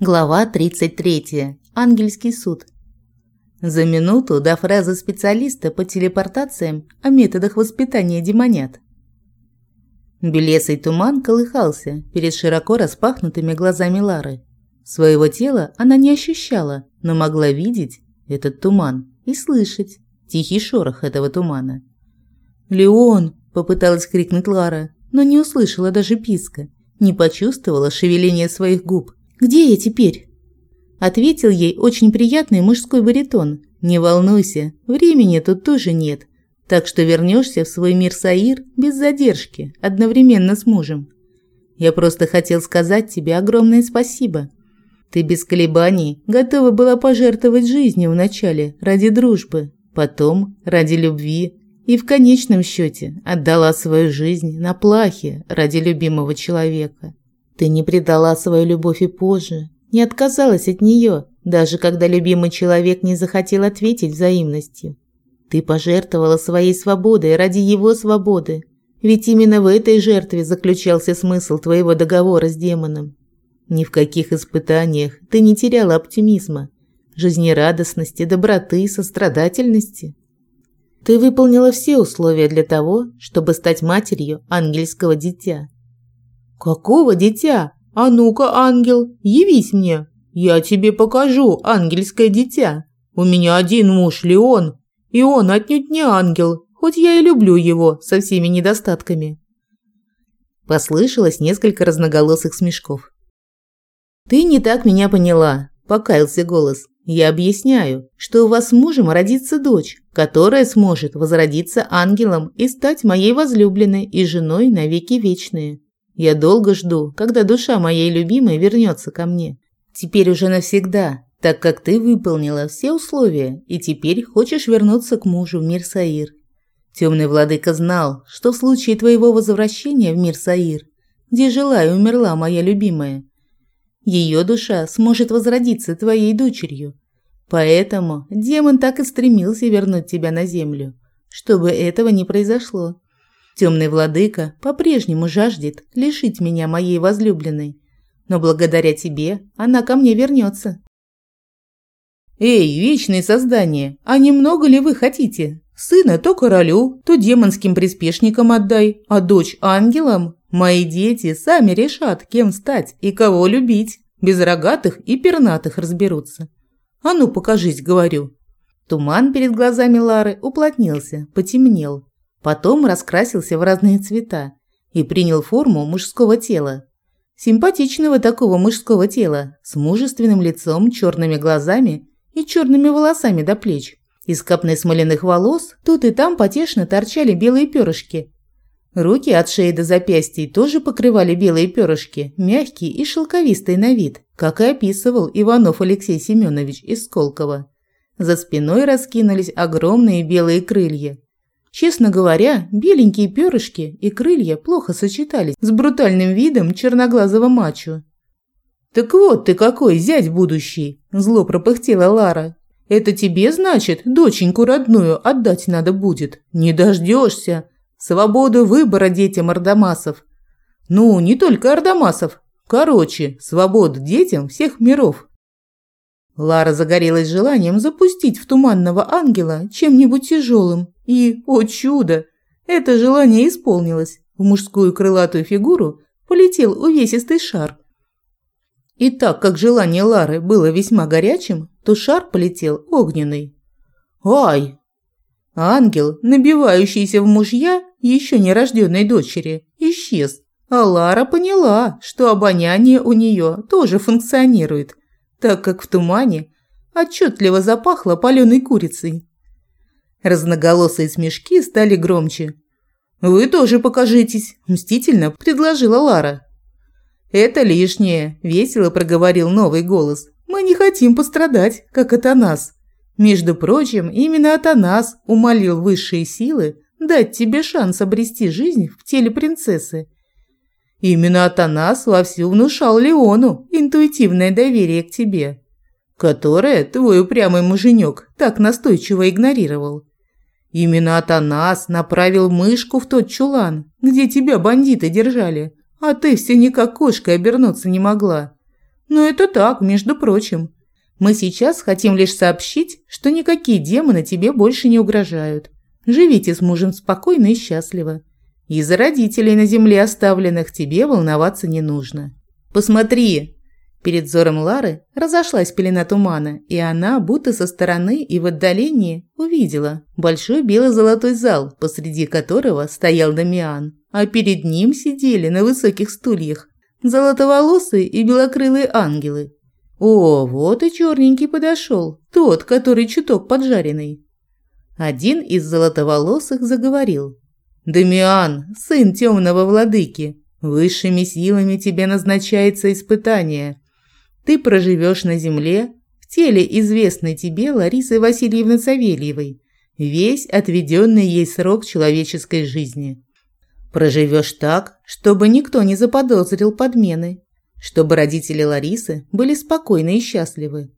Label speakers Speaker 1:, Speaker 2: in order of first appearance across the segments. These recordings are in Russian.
Speaker 1: Глава 33. Ангельский суд. За минуту до фразы специалиста по телепортациям о методах воспитания демонят. Белесый туман колыхался перед широко распахнутыми глазами Лары. Своего тела она не ощущала, но могла видеть этот туман и слышать тихий шорох этого тумана. «Леон!» – попыталась крикнуть Лара, но не услышала даже писка, не почувствовала шевеления своих губ. Где я теперь?» Ответил ей очень приятный мужской баритон. «Не волнуйся, времени тут тоже нет, так что вернешься в свой мир Саир без задержки, одновременно с мужем. Я просто хотел сказать тебе огромное спасибо. Ты без колебаний готова была пожертвовать жизнью вначале ради дружбы, потом ради любви и в конечном счете отдала свою жизнь на плахе ради любимого человека. Ты не предала свою любовь и позже, не отказалась от нее, даже когда любимый человек не захотел ответить взаимностью. Ты пожертвовала своей свободой ради его свободы, ведь именно в этой жертве заключался смысл твоего договора с демоном. Ни в каких испытаниях ты не теряла оптимизма, жизнерадостности, доброты, сострадательности. Ты выполнила все условия для того, чтобы стать матерью ангельского дитя. «Какого дитя? А ну-ка, ангел, явись мне. Я тебе покажу ангельское дитя. У меня один муж, Леон, и он отнюдь не ангел, хоть я и люблю его со всеми недостатками». Послышалось несколько разноголосых смешков. «Ты не так меня поняла», – покаялся голос. «Я объясняю, что у вас с мужем родится дочь, которая сможет возродиться ангелом и стать моей возлюбленной и женой навеки вечные. Я долго жду, когда душа моей любимой вернется ко мне. Теперь уже навсегда, так как ты выполнила все условия и теперь хочешь вернуться к мужу в мир Саир. Темный владыка знал, что в случае твоего возвращения в мир Саир, где жила и умерла моя любимая, ее душа сможет возродиться твоей дочерью. Поэтому демон так и стремился вернуть тебя на землю, чтобы этого не произошло. Темный владыка по-прежнему жаждет лишить меня моей возлюбленной, но благодаря тебе она ко мне вернется. Эй, вечные создания, а немного ли вы хотите? Сына то королю, то демонским приспешникам отдай, а дочь ангелам. Мои дети сами решат, кем стать и кого любить. Без рогатых и пернатых разберутся. А ну, покажись, говорю. Туман перед глазами Лары уплотнился, потемнел, Потом раскрасился в разные цвета и принял форму мужского тела. Симпатичного такого мужского тела, с мужественным лицом, черными глазами и черными волосами до плеч. Из копны смоляных волос тут и там потешно торчали белые перышки. Руки от шеи до запястий тоже покрывали белые перышки, мягкие и шелковистые на вид, как и описывал Иванов Алексей Семенович из Сколково. За спиной раскинулись огромные белые крылья. Честно говоря, беленькие перышки и крылья плохо сочетались с брутальным видом черноглазого мачо. «Так вот ты какой, зять будущий!» – зло пропыхтела Лара. «Это тебе, значит, доченьку родную отдать надо будет? Не дождешься! Свободу выбора детям Ардамасов! Ну, не только Ардамасов! Короче, свободу детям всех миров!» Лара загорелась желанием запустить в туманного ангела чем-нибудь тяжелым, и, о чудо, это желание исполнилось. В мужскую крылатую фигуру полетел увесистый шар. И так как желание Лары было весьма горячим, то шар полетел огненный. Ай! Ангел, набивающийся в мужья еще нерожденной дочери, исчез. А Лара поняла, что обоняние у нее тоже функционирует – так как в тумане отчетливо запахло паленой курицей. Разноголосые смешки стали громче. «Вы тоже покажитесь», – мстительно предложила Лара. «Это лишнее», – весело проговорил новый голос. «Мы не хотим пострадать, как это нас. Между прочим, именно это нас умолил высшие силы дать тебе шанс обрести жизнь в теле принцессы Именно Атанас вовсю внушал Леону интуитивное доверие к тебе, которое твой упрямый муженек так настойчиво игнорировал. Именно Атанас направил мышку в тот чулан, где тебя бандиты держали, а ты все никак кошкой обернуться не могла. Но это так, между прочим. Мы сейчас хотим лишь сообщить, что никакие демоны тебе больше не угрожают. Живите с мужем спокойно и счастливо. И за родителей на земле оставленных тебе волноваться не нужно. Посмотри, Перед взором Лары разошлась пелена тумана, и она, будто со стороны и в отдалении, увидела большой бело-золотой зал, посреди которого стоял Дамиан, а перед ним сидели на высоких стульях золотоволосые и белокрылые ангелы. О, вот и черненький подошел, тот, который чуток поджаренный. Один из золотоволосых заговорил. «Дамиан, сын темного владыки, высшими силами тебе назначается испытание. Ты проживешь на земле в теле известной тебе Ларисы Васильевны Савельевой, весь отведенный ей срок человеческой жизни. Проживешь так, чтобы никто не заподозрил подмены, чтобы родители Ларисы были спокойны и счастливы.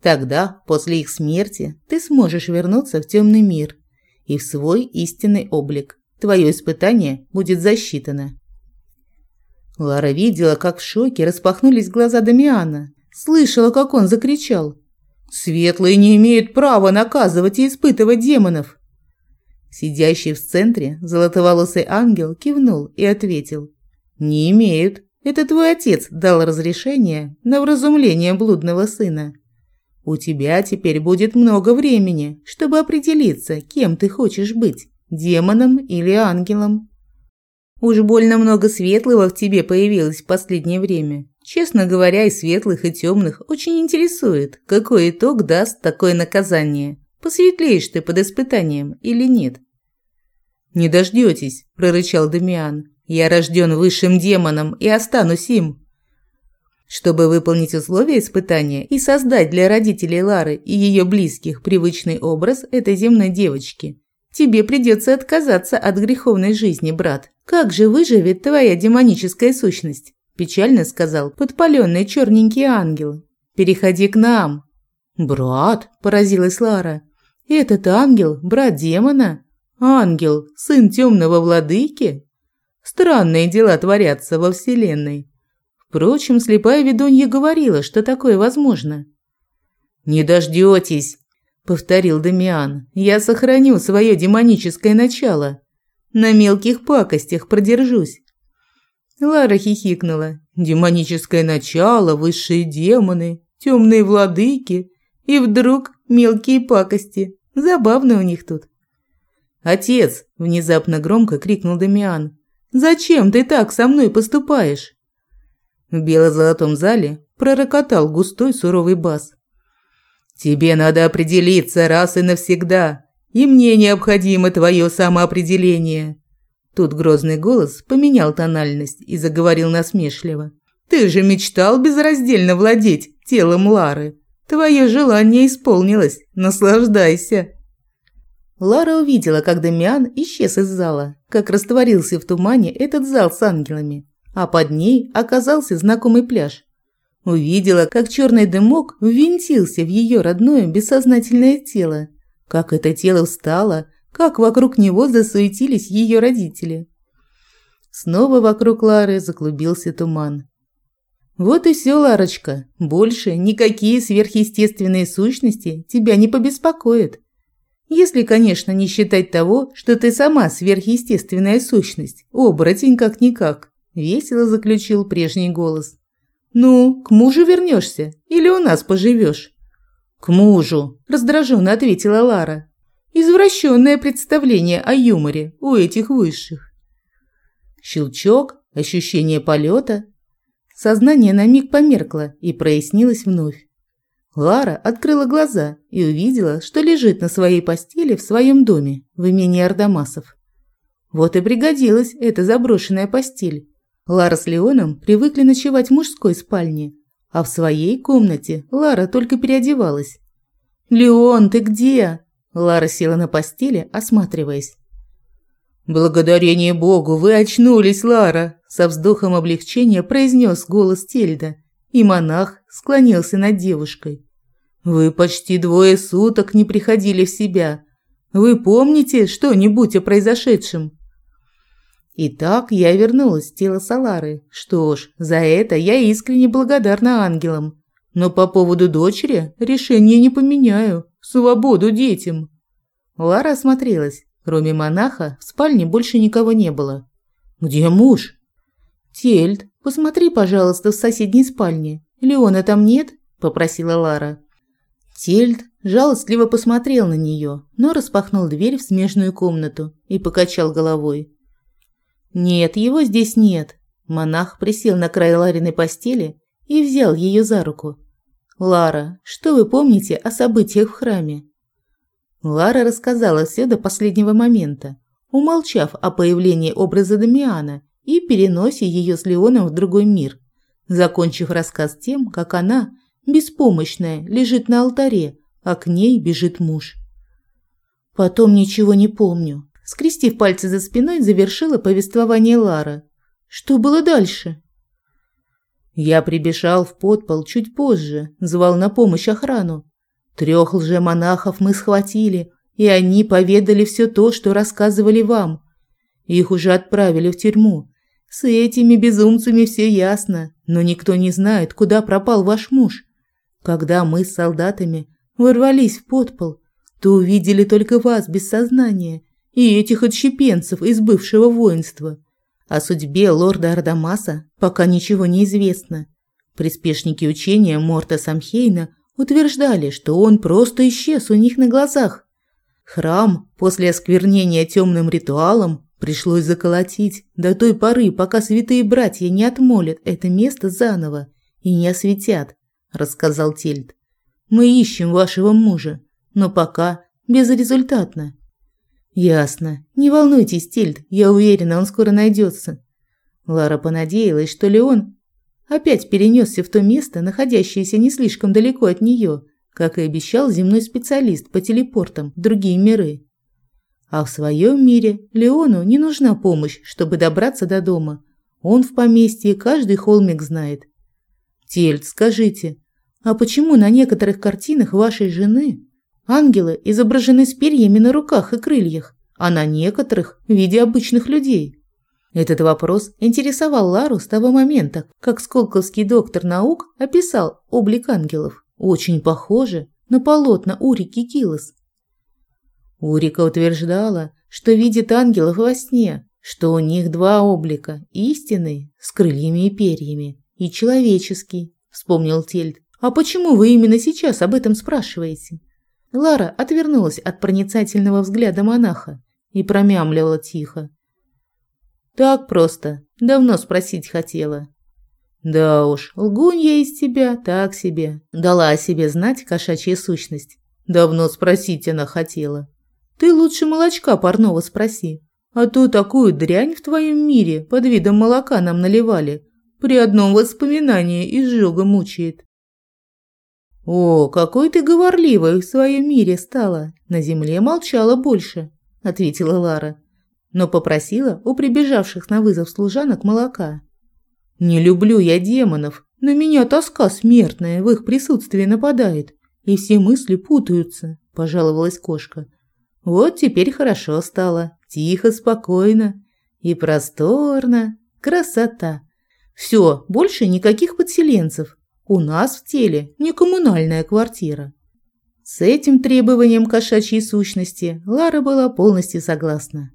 Speaker 1: Тогда, после их смерти, ты сможешь вернуться в темный мир и в свой истинный облик. Твое испытание будет засчитано. Лара видела, как в шоке распахнулись глаза Дамиана. Слышала, как он закричал. «Светлые не имеют права наказывать и испытывать демонов!» Сидящий в центре золотоволосый ангел кивнул и ответил. «Не имеют. Это твой отец дал разрешение на вразумление блудного сына. У тебя теперь будет много времени, чтобы определиться, кем ты хочешь быть – демоном или ангелом. Уж больно много светлого в тебе появилось в последнее время. Честно говоря, и светлых, и темных очень интересует, какой итог даст такое наказание. Посветлеешь ты под испытанием или нет? «Не дождетесь», – прорычал Дамиан. «Я рожден высшим демоном и останусь им». Чтобы выполнить условия испытания и создать для родителей Лары и ее близких привычный образ этой земной девочки, тебе придется отказаться от греховной жизни, брат. Как же выживет твоя демоническая сущность? Печально сказал подпаленный черненький ангел. Переходи к нам. Брат, поразилась Лара. Этот ангел – брат демона? Ангел, сын темного владыки? Странные дела творятся во Вселенной. Впрочем, слепая ведунья говорила, что такое возможно. «Не дождетесь», – повторил Дамиан. «Я сохраню свое демоническое начало. На мелких пакостях продержусь. Лара хихикнула. Демоническое начало, высшие демоны, темные владыки и вдруг мелкие пакости. Забавно у них тут. «Отец!» – внезапно громко крикнул Дамиан. «Зачем ты так со мной поступаешь?» В бело-золотом зале пророкотал густой суровый бас. «Тебе надо определиться раз и навсегда и мне необходимо твое самоопределение». Тут грозный голос поменял тональность и заговорил насмешливо. «Ты же мечтал безраздельно владеть телом Лары. Твое желание исполнилось. Наслаждайся!» Лара увидела, как Дамиан исчез из зала, как растворился в тумане этот зал с ангелами, а под ней оказался знакомый пляж. Увидела, как черный дымок ввинтился в ее родное бессознательное тело как это тело встало, как вокруг него засуетились ее родители. Снова вокруг Лары заклубился туман. Вот и все, Ларочка. Больше никакие сверхъестественные сущности тебя не побеспокоят. Если, конечно, не считать того, что ты сама сверхъестественная сущность, оборотень как-никак, весело заключил прежний голос. Ну, к мужу вернешься или у нас поживешь? «К мужу», – раздраженно ответила Лара. «Извращенное представление о юморе у этих высших». Щелчок, ощущение полета. Сознание на миг померкло и прояснилось вновь. Лара открыла глаза и увидела, что лежит на своей постели в своем доме в имении Ардамасов. Вот и пригодилась эта заброшенная постель. Лара с Леоном привыкли ночевать в мужской спальне, а в своей комнате Лара только переодевалась. «Леон, ты где?» Лара села на постели, осматриваясь. «Благодарение Богу, вы очнулись, Лара!» Со вздохом облегчения произнес голос Тельда, и монах склонился над девушкой. «Вы почти двое суток не приходили в себя. Вы помните что-нибудь о произошедшем?» Итак, я вернулась в тело Салары. Что ж, за это я искренне благодарна ангелам. Но по поводу дочери решение не поменяю. Свободу детям. Лара осмотрелась. Кроме монаха, в спальне больше никого не было. «Где муж?» «Тельд, посмотри, пожалуйста, в соседней спальне. Леона там нет?» – попросила Лара. Тельд жалостливо посмотрел на нее, но распахнул дверь в смежную комнату и покачал головой. «Нет, его здесь нет». Монах присел на край Лариной постели и взял ее за руку. «Лара, что вы помните о событиях в храме?» Лара рассказала все до последнего момента, умолчав о появлении образа Дамиана и переносе ее с Леоном в другой мир, закончив рассказ тем, как она, беспомощная, лежит на алтаре, а к ней бежит муж. Потом ничего не помню. Скрестив пальцы за спиной, завершила повествование Лара. Что было дальше? Я прибежал в подпол чуть позже, звал на помощь охрану. Трех лжемонахов мы схватили, и они поведали все то, что рассказывали вам. Их уже отправили в тюрьму. С этими безумцами все ясно, но никто не знает, куда пропал ваш муж. Когда мы с солдатами ворвались в подпол, то увидели только вас без сознания и этих отщепенцев из бывшего воинства. О судьбе лорда Ардамаса пока ничего не известно. Приспешники учения Морта Самхейна утверждали, что он просто исчез у них на глазах. Храм после осквернения темным ритуалом пришлось заколотить до той поры, пока святые братья не отмолят это место заново и не осветят, рассказал Тельд. Мы ищем вашего мужа, но пока безрезультатно. Ясно. Не волнуйтесь, Тельд, я уверена, он скоро найдется. Лара понадеялась, что Леон опять перенесся в то место, находящееся не слишком далеко от нее, как и обещал земной специалист по телепортам в другие миры. А в своем мире Леону не нужна помощь, чтобы добраться до дома. Он в поместье каждый холмик знает. Тельд, скажите, а почему на некоторых картинах вашей жены ангелы изображены с перьями на руках и крыльях, а на некоторых в виде обычных людей? Этот вопрос интересовал Лару с того момента, как сколковский доктор наук описал облик ангелов. Очень похоже на полотна Урики Килос. Урика утверждала, что видит ангелов во сне, что у них два облика – истинный, с крыльями и перьями, и человеческий, вспомнил Тельд. «А почему вы именно сейчас об этом спрашиваете?» Лара отвернулась от проницательного взгляда монаха и промямлила тихо. Так просто. Давно спросить хотела. Да уж, лгунья из тебя так себе. Дала о себе знать кошачья сущность. Давно спросить она хотела. Ты лучше молочка парного спроси. А то такую дрянь в твоем мире под видом молока нам наливали. При одном воспоминании изжога мучает. О, какой ты говорливой в своем мире стала. На земле молчала больше, ответила Лара но попросила у прибежавших на вызов служанок молока. «Не люблю я демонов, на меня тоска смертная в их присутствии нападает, и все мысли путаются», – пожаловалась кошка. «Вот теперь хорошо стало, тихо, спокойно и просторно, красота. Все, больше никаких подселенцев. У нас в теле не коммунальная квартира». С этим требованием кошачьей сущности Лара была полностью согласна.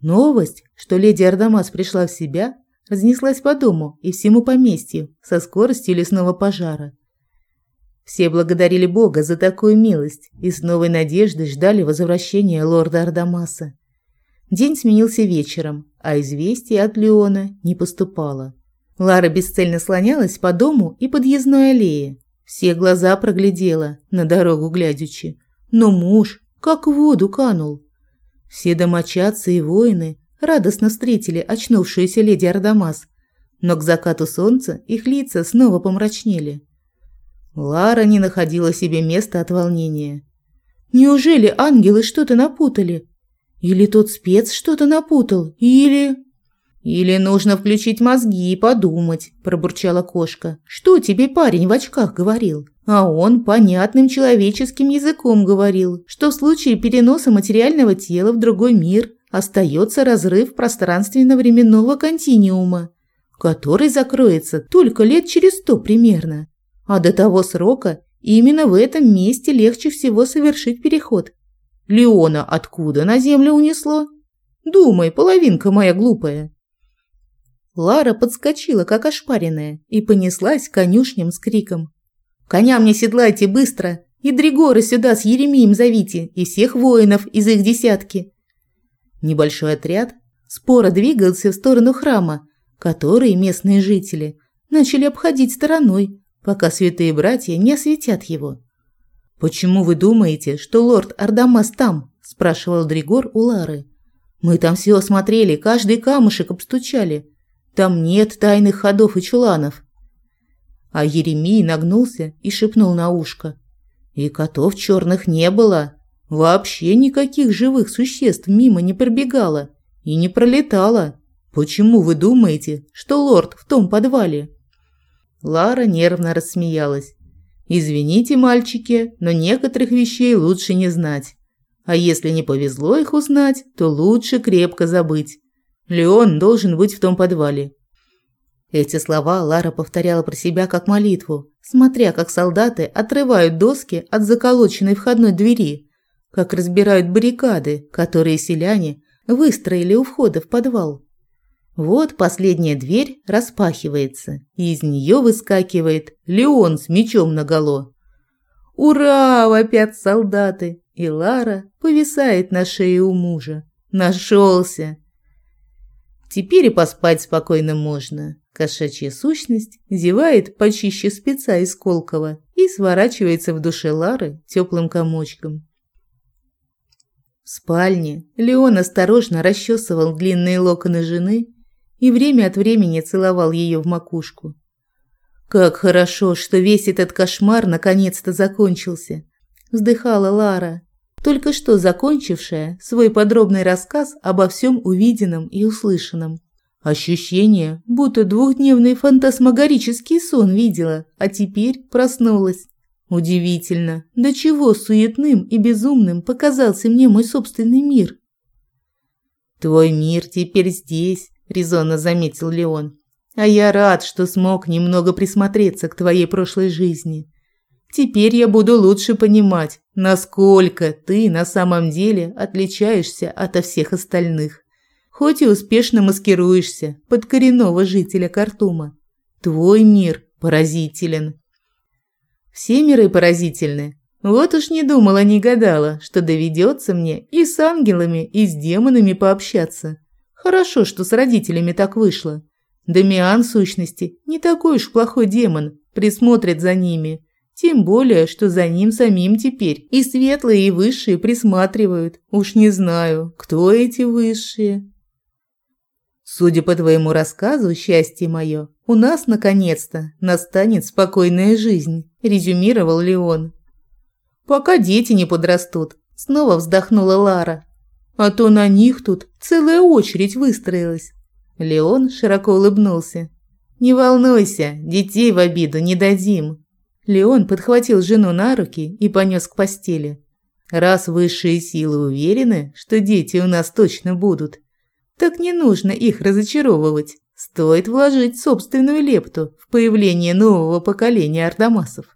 Speaker 1: Новость, что леди Ардамас пришла в себя, разнеслась по дому и всему поместью со скоростью лесного пожара. Все благодарили Бога за такую милость и с новой надеждой ждали возвращения лорда Ардамаса. День сменился вечером, а известий от Леона не поступало. Лара бесцельно слонялась по дому и подъездной аллее. Все глаза проглядела, на дорогу глядячи. Но муж как в воду канул. Все домочадцы и воины радостно встретили очнувшуюся леди Ардамас, но к закату солнца их лица снова помрачнели. Лара не находила себе места от волнения. Неужели ангелы что-то напутали? Или тот спец что-то напутал? Или... «Или нужно включить мозги и подумать», – пробурчала кошка. «Что тебе парень в очках говорил?» А он понятным человеческим языком говорил, что в случае переноса материального тела в другой мир остается разрыв пространственно-временного континиума, который закроется только лет через сто примерно. А до того срока именно в этом месте легче всего совершить переход. Леона откуда на землю унесло? Думай, половинка моя глупая. Лара подскочила, как ошпаренная, и понеслась конюшням с криком. «Коня мне седлайте быстро! И Дригора сюда с Еремием зовите, и всех воинов из их десятки!» Небольшой отряд споро двигался в сторону храма, который местные жители начали обходить стороной, пока святые братья не осветят его. «Почему вы думаете, что лорд Ардамас там?» – спрашивал Дригор у Лары. «Мы там все осмотрели, каждый камушек обстучали. Там нет тайных ходов и чуланов. А Еремий нагнулся и шепнул на ушко. И котов черных не было. Вообще никаких живых существ мимо не пробегало и не пролетало. Почему вы думаете, что лорд в том подвале? Лара нервно рассмеялась. Извините, мальчики, но некоторых вещей лучше не знать. А если не повезло их узнать, то лучше крепко забыть. Леон должен быть в том подвале. Эти слова Лара повторяла про себя как молитву, смотря как солдаты отрывают доски от заколоченной входной двери, как разбирают баррикады, которые селяне выстроили у входа в подвал. Вот последняя дверь распахивается, и из нее выскакивает Леон с мечом наголо. «Ура!» – вопят солдаты, и Лара повисает на шее у мужа. Нашелся! Теперь и поспать спокойно можно. Кошачья сущность зевает почище спеца из Колкова и сворачивается в душе Лары теплым комочком. В спальне Леон осторожно расчесывал длинные локоны жены и время от времени целовал ее в макушку. «Как хорошо, что весь этот кошмар наконец-то закончился!» – вздыхала Лара, только что закончившая свой подробный рассказ обо всем увиденном и услышанном. Ощущение, будто двухдневный фантасмагорический сон видела, а теперь проснулась. Удивительно, до чего суетным и безумным показался мне мой собственный мир. «Твой мир теперь здесь», – резонно заметил Леон. «А я рад, что смог немного присмотреться к твоей прошлой жизни. Теперь я буду лучше понимать, насколько ты на самом деле отличаешься от всех остальных. Хоть и успешно маскируешься под коренного жителя Картума. Твой мир поразителен. Все миры поразительны. Вот уж не думала, не гадала, что доведется мне и с ангелами, и с демонами пообщаться. Хорошо, что с родителями так вышло. Дамиан, в сущности, не такой уж плохой демон, присмотрит за ними. Тем более, что за ним самим теперь и светлые, и высшие присматривают. Уж не знаю, кто эти высшие. Судя по твоему рассказу, счастье мое, у нас наконец-то настанет спокойная жизнь, резюмировал Леон. Пока дети не подрастут, снова вздохнула Лара. А то на них тут целая очередь выстроилась. Леон широко улыбнулся. Не волнуйся, детей в обиду не дадим. Леон подхватил жену на руки и понес к постели. Раз высшие силы уверены, что дети у нас точно будут, так не нужно их разочаровывать. Стоит вложить собственную лепту в появление нового поколения ардамасов.